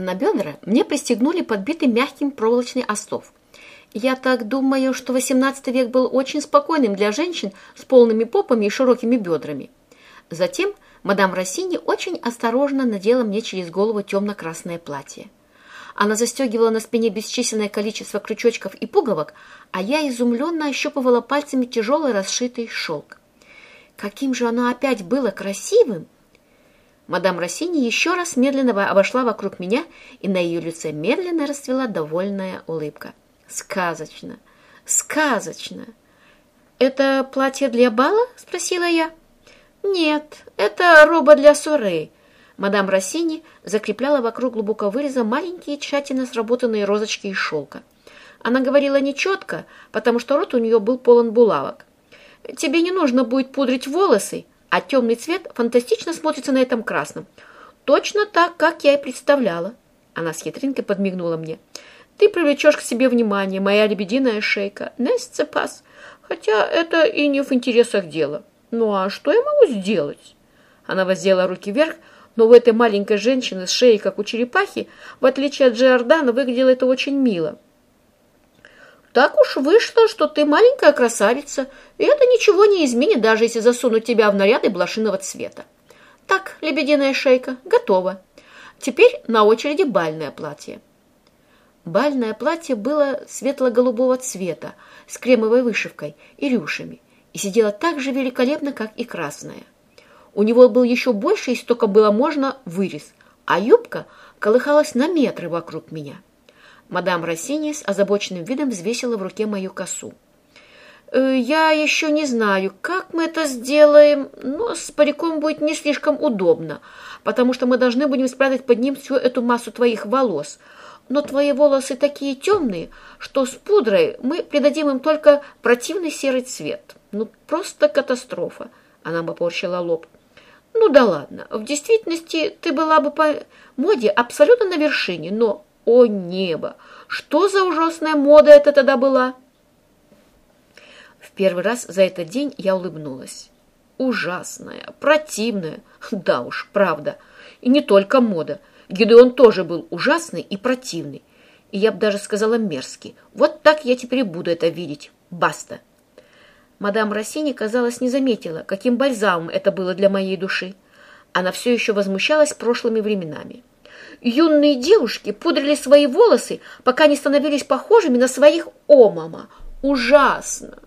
На бедра мне пристегнули подбитый мягким проволочный остов. Я так думаю, что XVIII век был очень спокойным для женщин с полными попами и широкими бедрами. Затем мадам Россини очень осторожно надела мне через голову темно-красное платье. Она застегивала на спине бесчисленное количество крючочков и пуговок, а я изумленно ощупывала пальцами тяжелый расшитый шелк. Каким же оно опять было красивым! Мадам Россини еще раз медленно обошла вокруг меня, и на ее лице медленно расцвела довольная улыбка. Сказочно! Сказочно! «Это платье для бала?» – спросила я. «Нет, это роба для суры». Мадам Россини закрепляла вокруг глубоко выреза маленькие тщательно сработанные розочки из шелка. Она говорила нечетко, потому что рот у нее был полон булавок. «Тебе не нужно будет пудрить волосы, а темный цвет фантастично смотрится на этом красном. Точно так, как я и представляла. Она с хитринкой подмигнула мне. Ты привлечешь к себе внимание, моя лебединая шейка. Несце пас. Хотя это и не в интересах дела. Ну а что я могу сделать? Она воздела руки вверх, но у этой маленькой женщины с шеей, как у черепахи, в отличие от Джордана, выглядело это очень мило. Так уж вышло, что ты маленькая красавица, и это ничего не изменит, даже если засунуть тебя в наряды блошиного цвета. Так, лебединая шейка, готово. Теперь на очереди бальное платье. Бальное платье было светло-голубого цвета, с кремовой вышивкой и рюшами, и сидело так же великолепно, как и красное. У него был еще больше, если только было можно, вырез, а юбка колыхалась на метры вокруг меня. Мадам Рассини с озабоченным видом взвесила в руке мою косу. «Э, «Я еще не знаю, как мы это сделаем, но с париком будет не слишком удобно, потому что мы должны будем спрятать под ним всю эту массу твоих волос. Но твои волосы такие темные, что с пудрой мы придадим им только противный серый цвет. Ну, просто катастрофа!» Она попорщила лоб. «Ну да ладно, в действительности ты была бы по моде абсолютно на вершине, но о небо! Что за ужасная мода это тогда была? В первый раз за этот день я улыбнулась. Ужасная, противная. Да уж, правда. И не только мода. Гидеон тоже был ужасный и противный. И я бы даже сказала мерзкий. Вот так я теперь буду это видеть. Баста. Мадам Россини, казалось, не заметила, каким бальзамом это было для моей души. Она все еще возмущалась прошлыми временами. Юные девушки пудрили свои волосы, пока не становились похожими на своих омама. Ужасно!